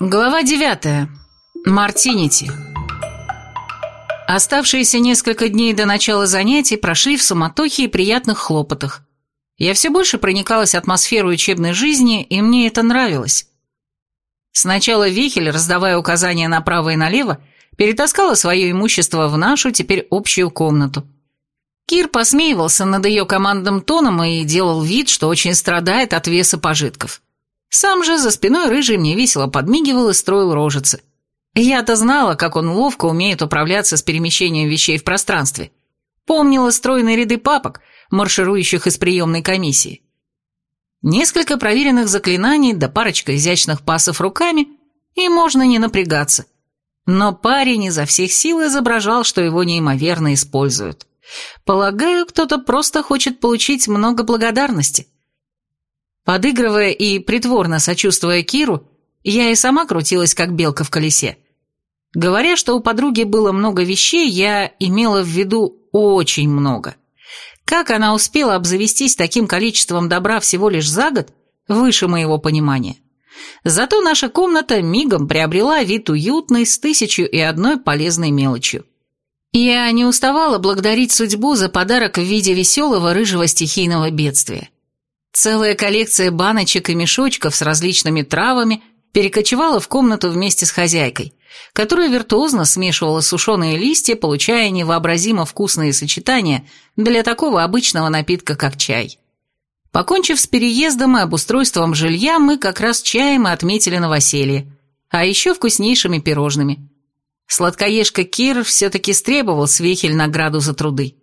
Глава 9. Мартинити. Оставшиеся несколько дней до начала занятий прошли в суматохе и приятных хлопотах. Я все больше проникалась атмосферой учебной жизни, и мне это нравилось. Сначала Вихель, раздавая указания направо и налево, перетаскала свое имущество в нашу, теперь общую комнату. Кир посмеивался над ее командным тоном и делал вид, что очень страдает от веса пожитков. Сам же за спиной рыжий мне весело подмигивал и строил рожицы. Я-то знала, как он ловко умеет управляться с перемещением вещей в пространстве. Помнила стройные ряды папок, марширующих из приемной комиссии. Несколько проверенных заклинаний да парочка изящных пасов руками, и можно не напрягаться. Но парень изо всех сил изображал, что его неимоверно используют. Полагаю, кто-то просто хочет получить много благодарности. Подыгрывая и притворно сочувствуя Киру, я и сама крутилась, как белка в колесе. Говоря, что у подруги было много вещей, я имела в виду очень много. Как она успела обзавестись таким количеством добра всего лишь за год, выше моего понимания. Зато наша комната мигом приобрела вид уютный с тысячу и одной полезной мелочью. Я не уставала благодарить судьбу за подарок в виде веселого рыжего стихийного бедствия. Целая коллекция баночек и мешочков с различными травами перекочевала в комнату вместе с хозяйкой, которая виртуозно смешивала сушеные листья, получая невообразимо вкусные сочетания для такого обычного напитка, как чай. Покончив с переездом и обустройством жилья, мы как раз чаем и отметили новоселье, а еще вкуснейшими пирожными. Сладкоежка Кир все-таки стребовал с Вехель награду за труды.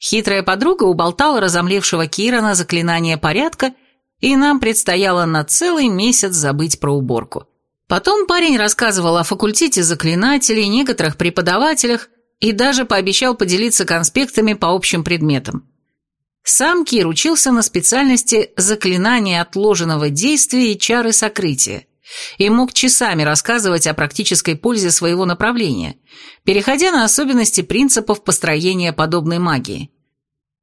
Хитрая подруга уболтала разомлевшего Кира на заклинание порядка, и нам предстояло на целый месяц забыть про уборку. Потом парень рассказывал о факультете заклинателей, некоторых преподавателях и даже пообещал поделиться конспектами по общим предметам. Сам Кир учился на специальности заклинания отложенного действия и чары сокрытия и мог часами рассказывать о практической пользе своего направления, переходя на особенности принципов построения подобной магии.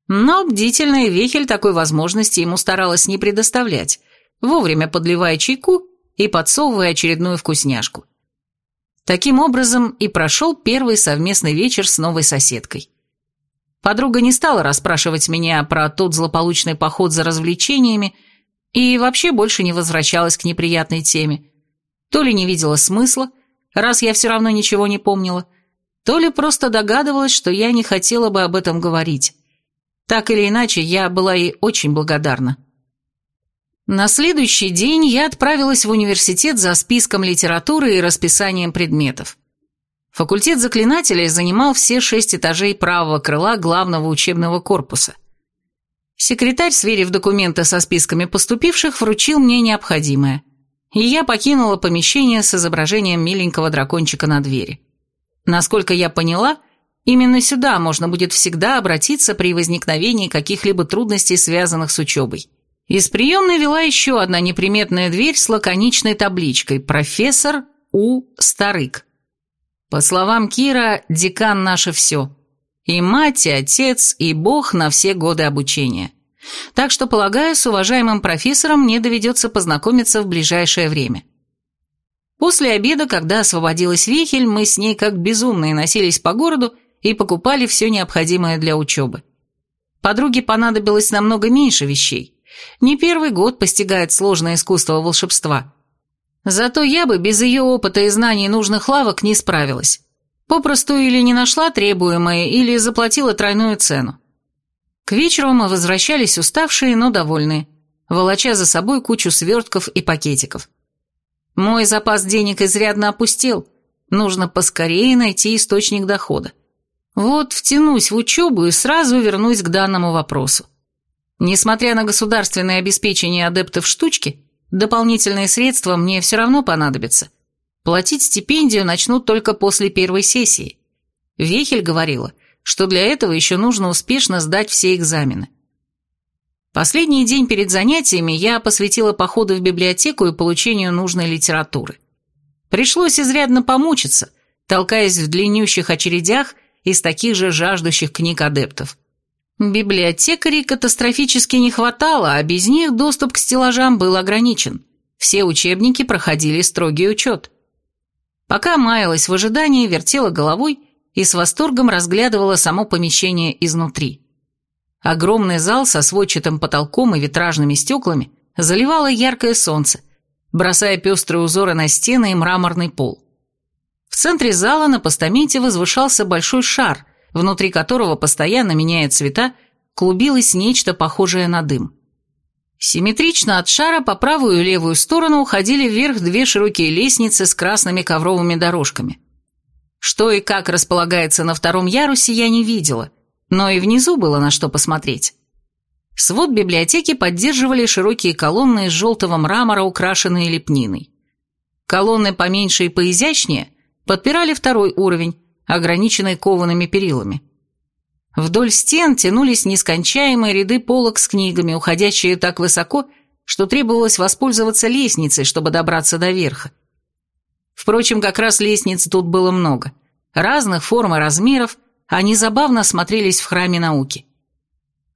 Но бдительная Вехель такой возможности ему старалась не предоставлять, вовремя подливая чайку и подсовывая очередную вкусняшку. Таким образом и прошел первый совместный вечер с новой соседкой. Подруга не стала расспрашивать меня про тот злополучный поход за развлечениями и вообще больше не возвращалась к неприятной теме. То ли не видела смысла, раз я все равно ничего не помнила, то ли просто догадывалась, что я не хотела бы об этом говорить. Так или иначе, я была ей очень благодарна. На следующий день я отправилась в университет за списком литературы и расписанием предметов. Факультет заклинателей занимал все шесть этажей правого крыла главного учебного корпуса – Секретарь, сверив документы со списками поступивших, вручил мне необходимое. И я покинула помещение с изображением миленького дракончика на двери. Насколько я поняла, именно сюда можно будет всегда обратиться при возникновении каких-либо трудностей, связанных с учебой. Из приемной вела еще одна неприметная дверь с лаконичной табличкой «Профессор У. Старык». По словам Кира, декан наше все – и мать, и отец, и бог на все годы обучения. Так что, полагаю, с уважаемым профессором мне доведется познакомиться в ближайшее время. После обеда, когда освободилась Вихель, мы с ней как безумные носились по городу и покупали все необходимое для учебы. Подруге понадобилось намного меньше вещей. Не первый год постигает сложное искусство волшебства. Зато я бы без ее опыта и знаний нужных лавок не справилась. Попросту или не нашла требуемое, или заплатила тройную цену. К вечеру мы возвращались уставшие, но довольные, волоча за собой кучу свертков и пакетиков. Мой запас денег изрядно опустел, нужно поскорее найти источник дохода. Вот втянусь в учебу и сразу вернусь к данному вопросу. Несмотря на государственное обеспечение адептов штучки, дополнительные средства мне все равно понадобятся. Платить стипендию начнут только после первой сессии. Вехель говорила, что для этого еще нужно успешно сдать все экзамены. Последний день перед занятиями я посвятила походу в библиотеку и получению нужной литературы. Пришлось изрядно помучиться, толкаясь в длиннющих очередях из таких же жаждущих книг адептов. Библиотекарей катастрофически не хватало, а без них доступ к стеллажам был ограничен. все учебники проходили строгий учет. Пока маялась в ожидании, вертела головой и с восторгом разглядывала само помещение изнутри. Огромный зал со сводчатым потолком и витражными стеклами заливало яркое солнце, бросая пестрые узоры на стены и мраморный пол. В центре зала на постаменте возвышался большой шар, внутри которого, постоянно меняя цвета, клубилось нечто похожее на дым. Симметрично от шара по правую и левую сторону уходили вверх две широкие лестницы с красными ковровыми дорожками. Что и как располагается на втором ярусе, я не видела, но и внизу было на что посмотреть. Свод библиотеки поддерживали широкие колонны из желтого мрамора, украшенные лепниной. Колонны поменьше и поизящнее подпирали второй уровень, ограниченный коваными перилами. Вдоль стен тянулись нескончаемые ряды полок с книгами, уходящие так высоко, что требовалось воспользоваться лестницей, чтобы добраться до верха. Впрочем, как раз лестниц тут было много. Разных форм и размеров, они забавно смотрелись в храме науки.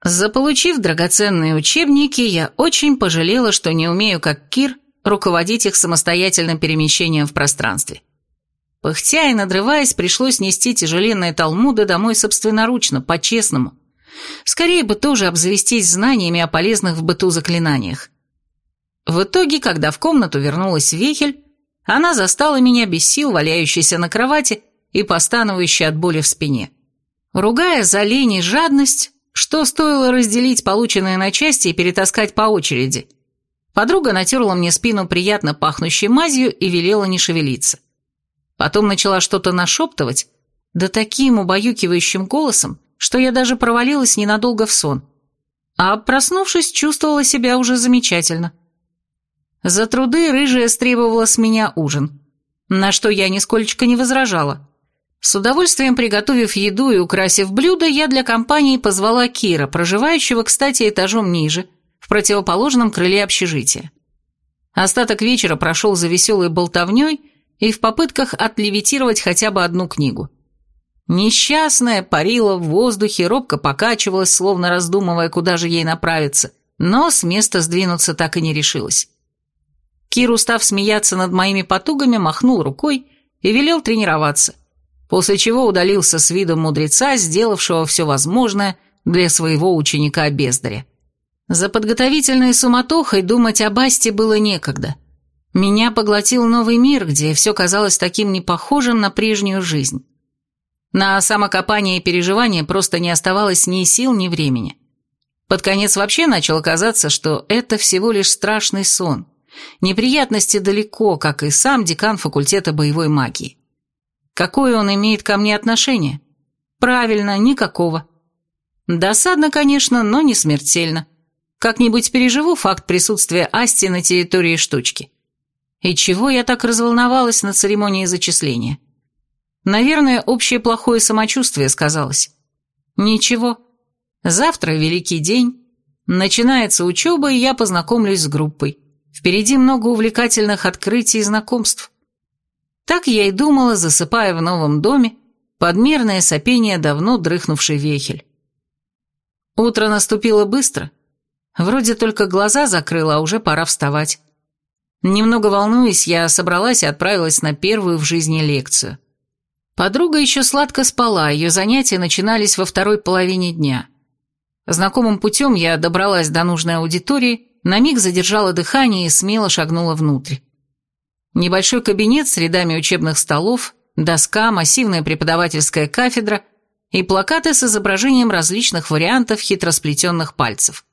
Заполучив драгоценные учебники, я очень пожалела, что не умею, как Кир, руководить их самостоятельным перемещением в пространстве. Пыхтя и надрываясь, пришлось нести тяжеленные талмуды домой собственноручно, по-честному. Скорее бы тоже обзавестись знаниями о полезных в быту заклинаниях. В итоге, когда в комнату вернулась Вехель, она застала меня без сил, валяющейся на кровати и постановающей от боли в спине. Ругая за лень и жадность, что стоило разделить полученные на части и перетаскать по очереди, подруга натерла мне спину приятно пахнущей мазью и велела не шевелиться. Потом начала что-то нашептывать, да таким убаюкивающим голосом, что я даже провалилась ненадолго в сон. А проснувшись, чувствовала себя уже замечательно. За труды рыжая стребовала с меня ужин, на что я нисколько не возражала. С удовольствием приготовив еду и украсив блюдо, я для компании позвала Кира, проживающего, кстати, этажом ниже, в противоположном крыле общежития. Остаток вечера прошел за веселой болтовней и в попытках отлевитировать хотя бы одну книгу. Несчастная парила в воздухе, робко покачивалась, словно раздумывая, куда же ей направиться, но с места сдвинуться так и не решилась. Кир, устав смеяться над моими потугами, махнул рукой и велел тренироваться, после чего удалился с видом мудреца, сделавшего все возможное для своего ученика-бездаря. За подготовительной суматохой думать о Басте было некогда – меня поглотил новый мир, где все казалось таким непохожим на прежнюю жизнь. На самокопание и переживания просто не оставалось ни сил, ни времени. Под конец вообще начало казаться, что это всего лишь страшный сон. Неприятности далеко, как и сам декан факультета боевой магии. Какое он имеет ко мне отношение? Правильно, никакого. Досадно, конечно, но не смертельно. Как-нибудь переживу факт присутствия Асти на территории штучки. И чего я так разволновалась на церемонии зачисления? Наверное, общее плохое самочувствие сказалось. Ничего. Завтра великий день. Начинается учеба, и я познакомлюсь с группой. Впереди много увлекательных открытий и знакомств. Так я и думала, засыпая в новом доме, подмерное сопение давно дрыхнувший вехель. Утро наступило быстро. Вроде только глаза закрыла, а уже пора вставать. Немного волнуясь, я собралась и отправилась на первую в жизни лекцию. Подруга еще сладко спала, ее занятия начинались во второй половине дня. Знакомым путем я добралась до нужной аудитории, на миг задержала дыхание и смело шагнула внутрь. Небольшой кабинет с рядами учебных столов, доска, массивная преподавательская кафедра и плакаты с изображением различных вариантов хитросплетенных пальцев.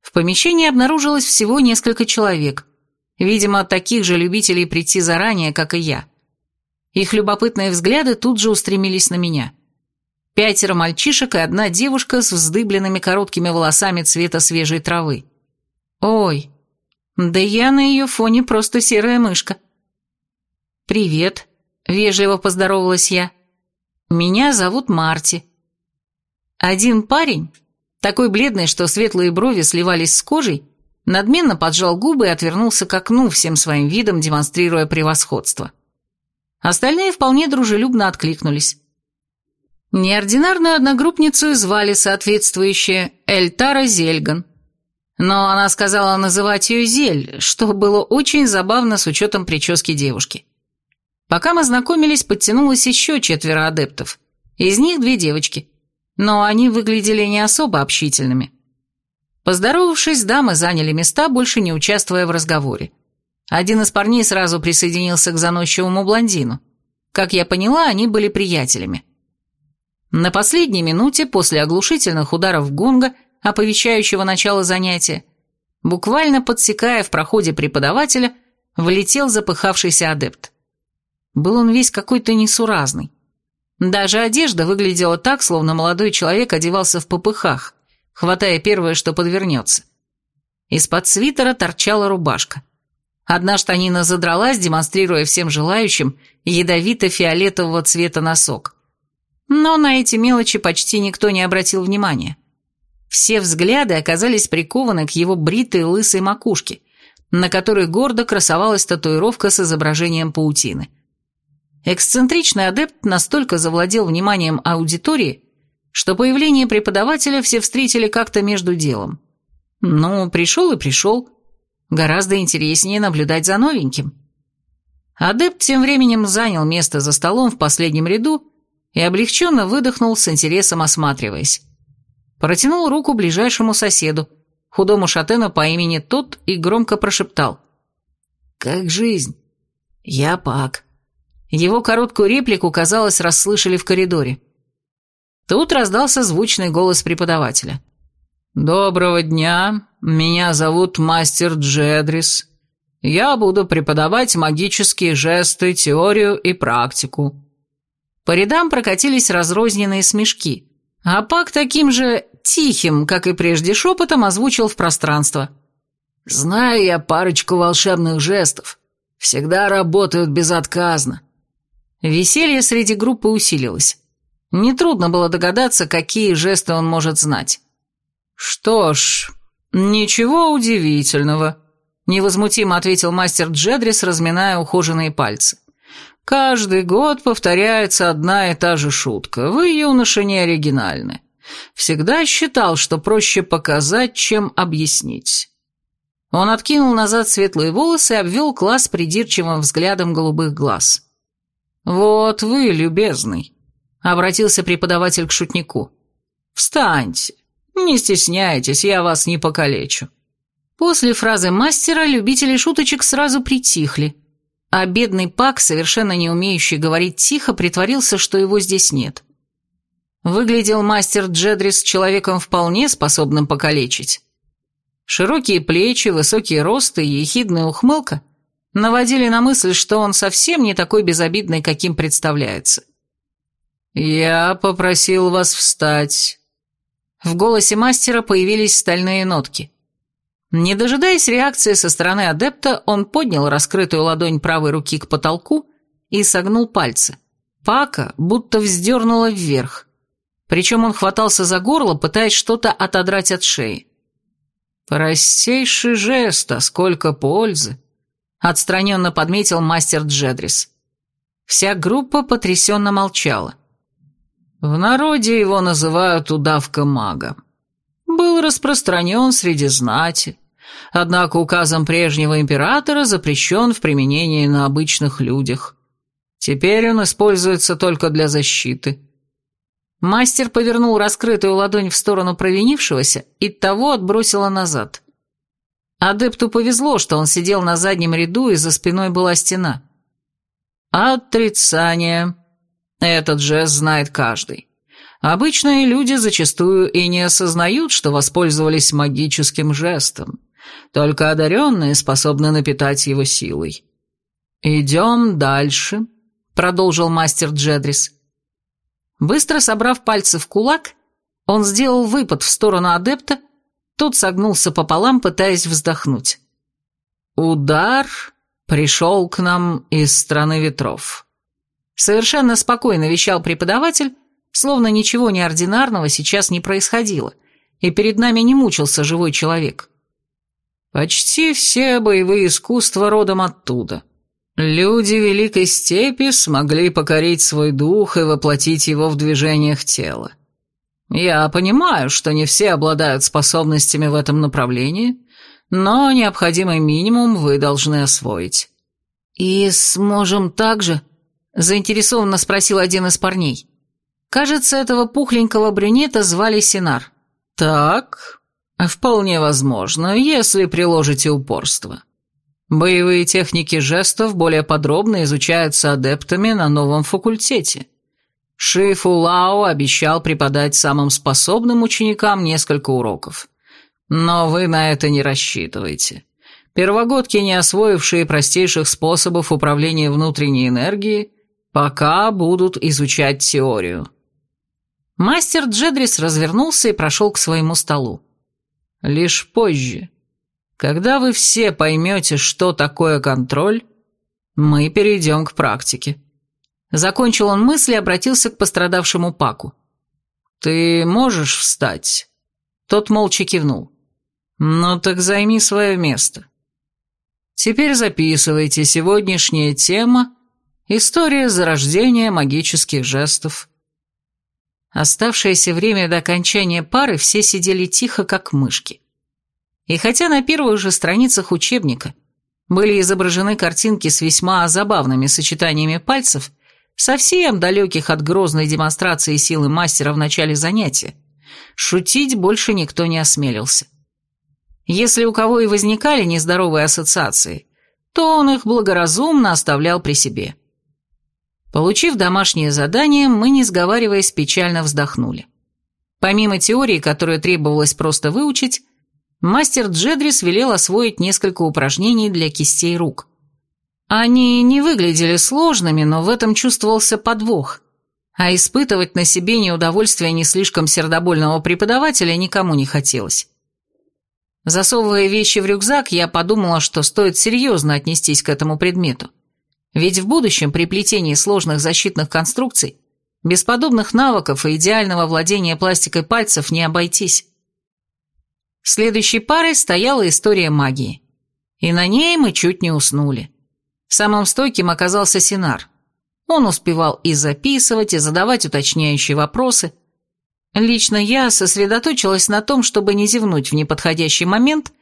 В помещении обнаружилось всего несколько человек – Видимо, таких же любителей прийти заранее, как и я. Их любопытные взгляды тут же устремились на меня. Пятеро мальчишек и одна девушка с вздыбленными короткими волосами цвета свежей травы. Ой, да я на ее фоне просто серая мышка. «Привет», — вежливо поздоровалась я. «Меня зовут Марти». Один парень, такой бледный, что светлые брови сливались с кожей, надменно поджал губы и отвернулся к окну, всем своим видом демонстрируя превосходство. Остальные вполне дружелюбно откликнулись. Неординарную одногруппницу звали соответствующая Эльтара Зельган. Но она сказала называть ее Зель, что было очень забавно с учетом прически девушки. Пока мы знакомились, подтянулось еще четверо адептов. Из них две девочки. Но они выглядели не особо общительными. Поздоровавшись, дамы заняли места, больше не участвуя в разговоре. Один из парней сразу присоединился к заносчивому блондину. Как я поняла, они были приятелями. На последней минуте, после оглушительных ударов гонга, оповещающего начало занятия, буквально подсекая в проходе преподавателя, влетел запыхавшийся адепт. Был он весь какой-то несуразный. Даже одежда выглядела так, словно молодой человек одевался в попыхах, хватая первое, что подвернется. Из-под свитера торчала рубашка. Одна штанина задралась, демонстрируя всем желающим ядовито-фиолетового цвета носок. Но на эти мелочи почти никто не обратил внимания. Все взгляды оказались прикованы к его бритой лысой макушке, на которой гордо красовалась татуировка с изображением паутины. Эксцентричный адепт настолько завладел вниманием аудитории, что появление преподавателя все встретили как-то между делом. Ну, пришел и пришел. Гораздо интереснее наблюдать за новеньким. Адепт тем временем занял место за столом в последнем ряду и облегченно выдохнул с интересом осматриваясь. Протянул руку ближайшему соседу, худому шатену по имени Тот, и громко прошептал. «Как жизнь? Я Пак». Его короткую реплику, казалось, расслышали в коридоре. Тут раздался звучный голос преподавателя. «Доброго дня, меня зовут мастер Джедрис. Я буду преподавать магические жесты, теорию и практику». По рядам прокатились разрозненные смешки, а Пак таким же тихим, как и прежде шепотом, озвучил в пространство. «Знаю я парочку волшебных жестов. Всегда работают безотказно. Веселье среди группы усилилось. Нетрудно было догадаться, какие жесты он может знать. «Что ж, ничего удивительного», — невозмутимо ответил мастер Джедрис, разминая ухоженные пальцы. «Каждый год повторяется одна и та же шутка. Вы, юноша, не оригинальны. Всегда считал, что проще показать, чем объяснить». Он откинул назад светлые волосы и обвел класс придирчивым взглядом голубых глаз. «Вот вы, любезный», — обратился преподаватель к шутнику. «Встаньте, не стесняйтесь, я вас не покалечу». После фразы мастера любители шуточек сразу притихли, а бедный Пак, совершенно не умеющий говорить тихо, притворился, что его здесь нет. Выглядел мастер Джедрис человеком вполне способным покалечить. Широкие плечи, высокий рост и ехидная ухмылка — наводили на мысль, что он совсем не такой безобидный, каким представляется. «Я попросил вас встать». В голосе мастера появились стальные нотки. Не дожидаясь реакции со стороны адепта, он поднял раскрытую ладонь правой руки к потолку и согнул пальцы. Пака будто вздернула вверх. Причем он хватался за горло, пытаясь что-то отодрать от шеи. Простейший жест, а сколько пользы отстраненно подметил мастер Джедрис. Вся группа потрясенно молчала. В народе его называют удавка мага. Был распространен среди знати, однако указом прежнего императора запрещен в применении на обычных людях. Теперь он используется только для защиты. Мастер повернул раскрытую ладонь в сторону провинившегося и того отбросило назад. Адепту повезло, что он сидел на заднем ряду, и за спиной была стена. Отрицание. Этот жест знает каждый. Обычные люди зачастую и не осознают, что воспользовались магическим жестом. Только одаренные способны напитать его силой. «Идем дальше», — продолжил мастер Джедрис. Быстро собрав пальцы в кулак, он сделал выпад в сторону адепта, тот согнулся пополам, пытаясь вздохнуть. «Удар пришел к нам из страны ветров». Совершенно спокойно вещал преподаватель, словно ничего неординарного сейчас не происходило, и перед нами не мучился живой человек. Почти все боевые искусства родом оттуда. Люди Великой Степи смогли покорить свой дух и воплотить его в движениях тела. Я понимаю, что не все обладают способностями в этом направлении, но необходимый минимум вы должны освоить». «И сможем так же?» – заинтересованно спросил один из парней. Кажется, этого пухленького брюнета звали Синар. «Так, вполне возможно, если приложите упорство. Боевые техники жестов более подробно изучаются адептами на новом факультете. Шифу Лао обещал преподать самым способным ученикам несколько уроков. Но вы на это не рассчитываете. Первогодки, не освоившие простейших способов управления внутренней энергией, пока будут изучать теорию». Мастер Джедрис развернулся и прошел к своему столу. «Лишь позже, когда вы все поймете, что такое контроль, мы перейдем к практике». Закончил он мысль и обратился к пострадавшему Паку. «Ты можешь встать?» Тот молча кивнул. «Ну так займи свое место. Теперь записывайте сегодняшняя тема «История зарождения магических жестов». Оставшееся время до окончания пары все сидели тихо, как мышки. И хотя на первых же страницах учебника были изображены картинки с весьма забавными сочетаниями пальцев, совсем далеких от грозной демонстрации силы мастера в начале занятия, шутить больше никто не осмелился. Если у кого и возникали нездоровые ассоциации, то он их благоразумно оставлял при себе. Получив домашнее задание, мы, не сговариваясь, печально вздохнули. Помимо теории, которую требовалось просто выучить, мастер Джедрис велел освоить несколько упражнений для кистей рук. Они не выглядели сложными, но в этом чувствовался подвох, а испытывать на себе неудовольствие не слишком сердобольного преподавателя никому не хотелось. Засовывая вещи в рюкзак, я подумала, что стоит серьезно отнестись к этому предмету. Ведь в будущем при плетении сложных защитных конструкций без подобных навыков и идеального владения пластикой пальцев не обойтись. Следующей парой стояла история магии. И на ней мы чуть не уснули. Самым стойким оказался Синар. Он успевал и записывать, и задавать уточняющие вопросы. Лично я сосредоточилась на том, чтобы не зевнуть в неподходящий момент,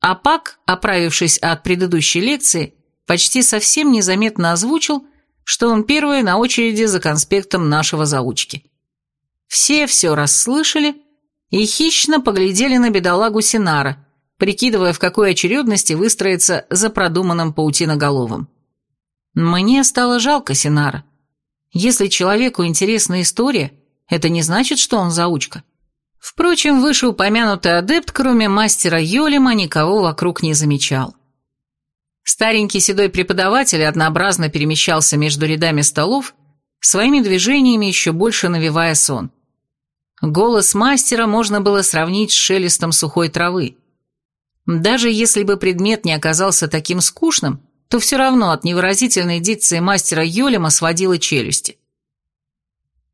а Пак, оправившись от предыдущей лекции, почти совсем незаметно озвучил, что он первый на очереди за конспектом нашего заучки. Все все расслышали и хищно поглядели на бедолагу Синара, прикидывая, в какой очередности выстроиться за продуманным паутиноголовым. Мне стало жалко Синара. Если человеку интересна история, это не значит, что он заучка. Впрочем, вышеупомянутый адепт, кроме мастера Йолима, никого вокруг не замечал. Старенький седой преподаватель однообразно перемещался между рядами столов, своими движениями еще больше навевая сон. Голос мастера можно было сравнить с шелестом сухой травы. Даже если бы предмет не оказался таким скучным, то все равно от невыразительной дикции мастера Йолема сводила челюсти.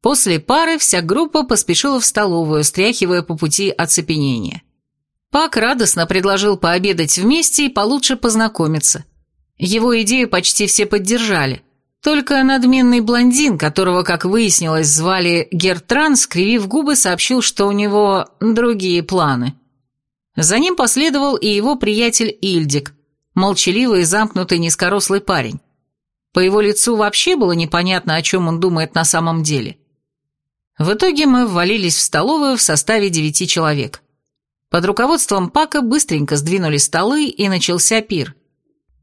После пары вся группа поспешила в столовую, стряхивая по пути оцепенение. Пак радостно предложил пообедать вместе и получше познакомиться. Его идею почти все поддержали. Только надменный блондин, которого, как выяснилось, звали Гертран, скривив губы, сообщил, что у него другие планы. За ним последовал и его приятель Ильдик, молчаливый и замкнутый низкорослый парень. По его лицу вообще было непонятно, о чем он думает на самом деле. В итоге мы ввалились в столовую в составе девяти человек. Под руководством Пака быстренько сдвинули столы, и начался пир.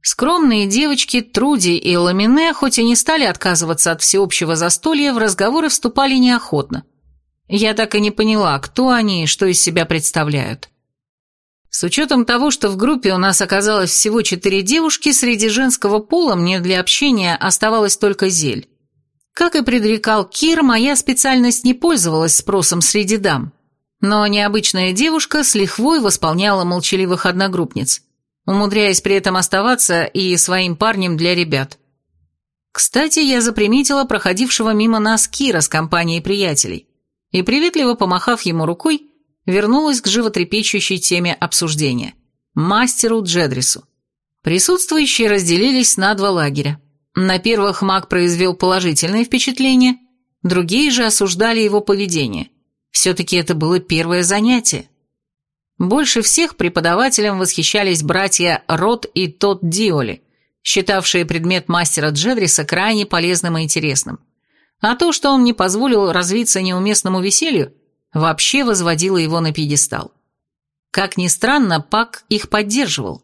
Скромные девочки Труди и Ламине, хоть и не стали отказываться от всеобщего застолья, в разговоры вступали неохотно. Я так и не поняла, кто они и что из себя представляют. С учетом того, что в группе у нас оказалось всего четыре девушки, среди женского пола мне для общения оставалась только зель. Как и предрекал Кир, моя специальность не пользовалась спросом среди дам. Но необычная девушка с лихвой восполняла молчаливых одногруппниц, умудряясь при этом оставаться и своим парнем для ребят. Кстати, я заприметила проходившего мимо нас Кира с компанией приятелей, и, приветливо помахав ему рукой, вернулась к животрепещущей теме обсуждения – мастеру Джедрису. Присутствующие разделились на два лагеря. На первых маг произвел положительное впечатление, другие же осуждали его поведение – Все-таки это было первое занятие. Больше всех преподавателям восхищались братья Рот и Тот Диоли, считавшие предмет мастера Джедриса крайне полезным и интересным. А то, что он не позволил развиться неуместному веселью, вообще возводило его на пьедестал. Как ни странно, Пак их поддерживал.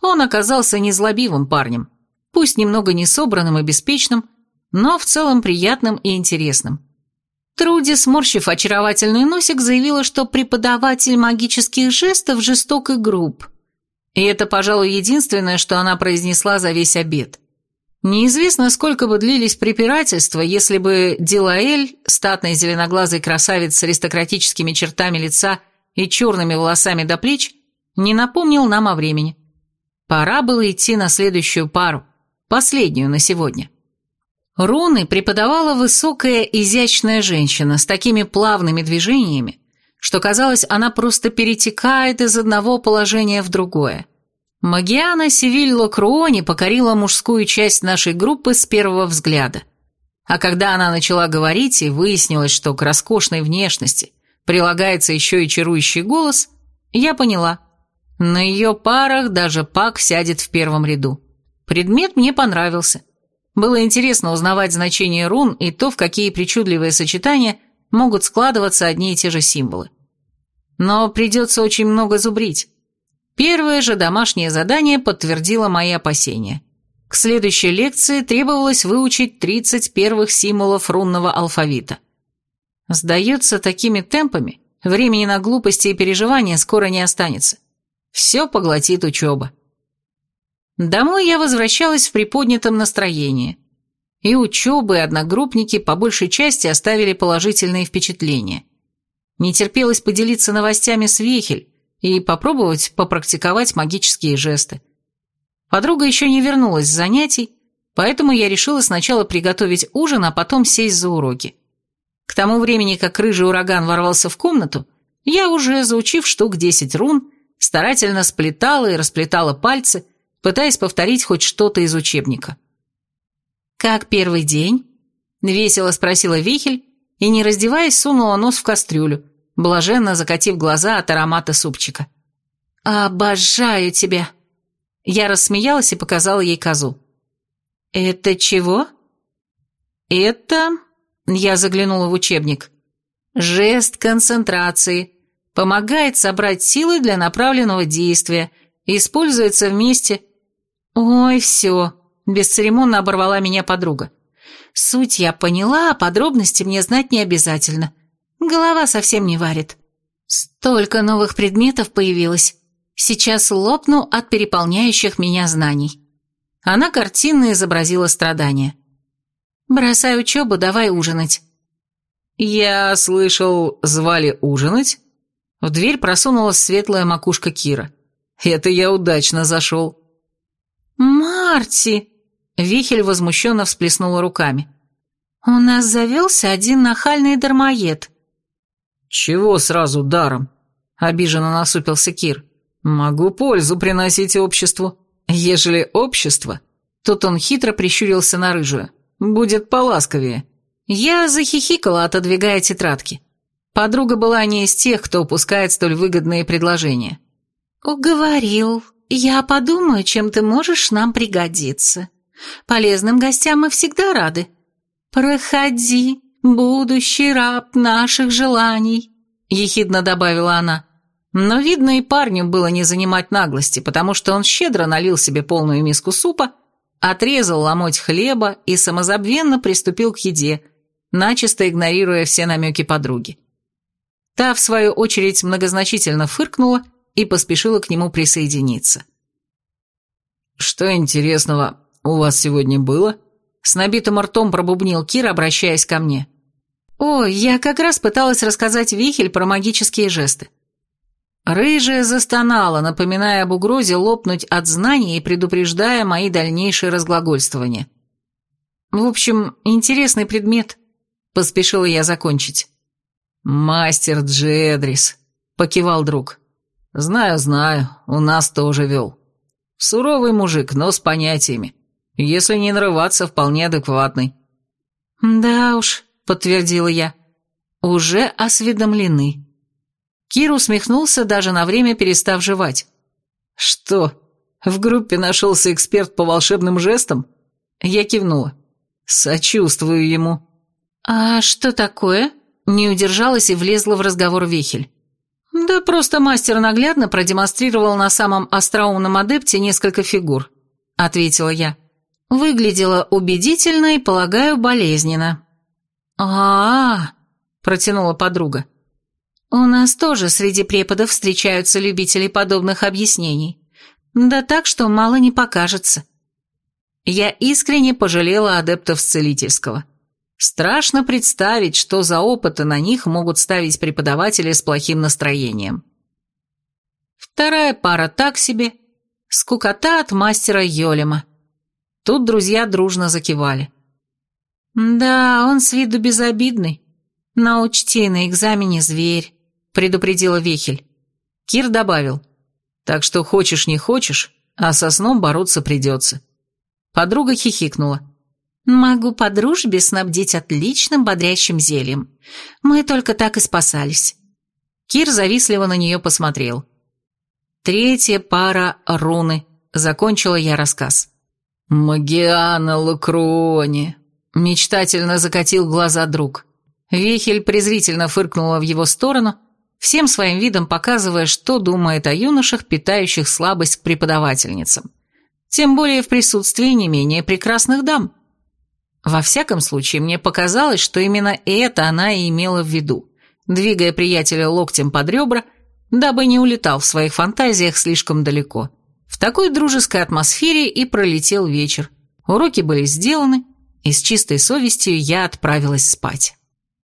Он оказался незлобивым парнем, пусть немного несобранным и беспечным, но в целом приятным и интересным. Труди, сморщив очаровательный носик, заявила, что преподаватель магических жестов жесток и груб. И это, пожалуй, единственное, что она произнесла за весь обед. Неизвестно, сколько бы длились препирательства, если бы Дилаэль, статный зеленоглазый красавец с аристократическими чертами лица и черными волосами до плеч, не напомнил нам о времени. Пора было идти на следующую пару, последнюю на сегодня. Руны преподавала высокая, изящная женщина с такими плавными движениями, что казалось, она просто перетекает из одного положения в другое. Магиана Севильо Круони покорила мужскую часть нашей группы с первого взгляда. А когда она начала говорить и выяснилось, что к роскошной внешности прилагается еще и чарующий голос, я поняла. На ее парах даже Пак сядет в первом ряду. Предмет мне понравился – было интересно узнавать значение рун и то, в какие причудливые сочетания могут складываться одни и те же символы. Но придется очень много зубрить. Первое же домашнее задание подтвердило мои опасения. К следующей лекции требовалось выучить 30 первых символов рунного алфавита. Сдается, такими темпами времени на глупости и переживания скоро не останется. Все поглотит учеба. Домой я возвращалась в приподнятом настроении. И учебы, и одногруппники по большей части оставили положительные впечатления. Не терпелось поделиться новостями с Вехель и попробовать попрактиковать магические жесты. Подруга еще не вернулась с занятий, поэтому я решила сначала приготовить ужин, а потом сесть за уроки. К тому времени, как рыжий ураган ворвался в комнату, я уже, заучив штук десять рун, старательно сплетала и расплетала пальцы, пытаясь повторить хоть что-то из учебника. «Как первый день?» — весело спросила Вихель и, не раздеваясь, сунула нос в кастрюлю, блаженно закатив глаза от аромата супчика. «Обожаю тебя!» Я рассмеялась и показала ей козу. «Это чего?» «Это...» — я заглянула в учебник. «Жест концентрации. Помогает собрать силы для направленного действия. Используется вместе «Ой, все», – бесцеремонно оборвала меня подруга. «Суть я поняла, а подробности мне знать не обязательно. Голова совсем не варит. Столько новых предметов появилось. Сейчас лопну от переполняющих меня знаний». Она картинно изобразила страдания. «Бросай учебу, давай ужинать». «Я слышал, звали ужинать?» В дверь просунулась светлая макушка Кира. «Это я удачно зашел». «Марти!» — Вихель возмущенно всплеснула руками. «У нас завелся один нахальный дармоед». «Чего сразу даром?» — обиженно насупился Кир. «Могу пользу приносить обществу. Ежели общество...» Тут он хитро прищурился на рыжую. «Будет поласковее». Я захихикала, отодвигая тетрадки. Подруга была не из тех, кто упускает столь выгодные предложения. «Уговорил», «Я подумаю, чем ты можешь нам пригодиться. Полезным гостям мы всегда рады. Проходи, будущий раб наших желаний», — ехидно добавила она. Но, видно, и парню было не занимать наглости, потому что он щедро налил себе полную миску супа, отрезал ломоть хлеба и самозабвенно приступил к еде, начисто игнорируя все намеки подруги. Та, в свою очередь, многозначительно фыркнула и поспешила к нему присоединиться. «Что интересного у вас сегодня было?» С набитым ртом пробубнил Кир, обращаясь ко мне. «Ой, я как раз пыталась рассказать Вихель про магические жесты». Рыжая застонала, напоминая об угрозе лопнуть от знаний и предупреждая мои дальнейшие разглагольствования. «В общем, интересный предмет», — поспешила я закончить. «Мастер Джедрис», — покивал друг. «Знаю, знаю, у нас тоже вел. Суровый мужик, но с понятиями. Если не нарываться, вполне адекватный». «Да уж», — подтвердила я. уже осведомлены. Кир усмехнулся, даже на время перестав жевать. «Что, в группе нашелся эксперт по волшебным жестам?» Я кивнула. «Сочувствую ему». «А что такое?» Не удержалась и влезла в разговор Вехель. «Да просто мастер наглядно продемонстрировал на самом остроумном адепте несколько фигур», — ответила я. Выглядело убедительно и, полагаю, болезненно. а, протянула подруга. «У нас тоже среди преподов встречаются любители подобных объяснений. Да так, что мало не покажется». Я искренне пожалела адептов целительского. Страшно представить, что за опыты на них могут ставить преподаватели с плохим настроением. Вторая пара так себе. Скукота от мастера Йолема. Тут друзья дружно закивали. «Да, он с виду безобидный. Но учти, на экзамене зверь», — предупредила Вехель. Кир добавил. «Так что хочешь не хочешь, а со сном бороться придется». Подруга хихикнула. Могу по дружбе снабдить отличным бодрящим зельем. Мы только так и спасались. Кир завистливо на нее посмотрел. Третья пара руны. Закончила я рассказ. «Магиана Лакрони!» Мечтательно закатил глаза друг. Вехель презрительно фыркнула в его сторону, всем своим видом показывая, что думает о юношах, питающих слабость к преподавательницам. Тем более в присутствии не менее прекрасных дам. Во всяком случае, мне показалось, что именно это она и имела в виду, двигая приятеля локтем под ребра, дабы не улетал в своих фантазиях слишком далеко. В такой дружеской атмосфере и пролетел вечер. Уроки были сделаны, и с чистой совестью я отправилась спать.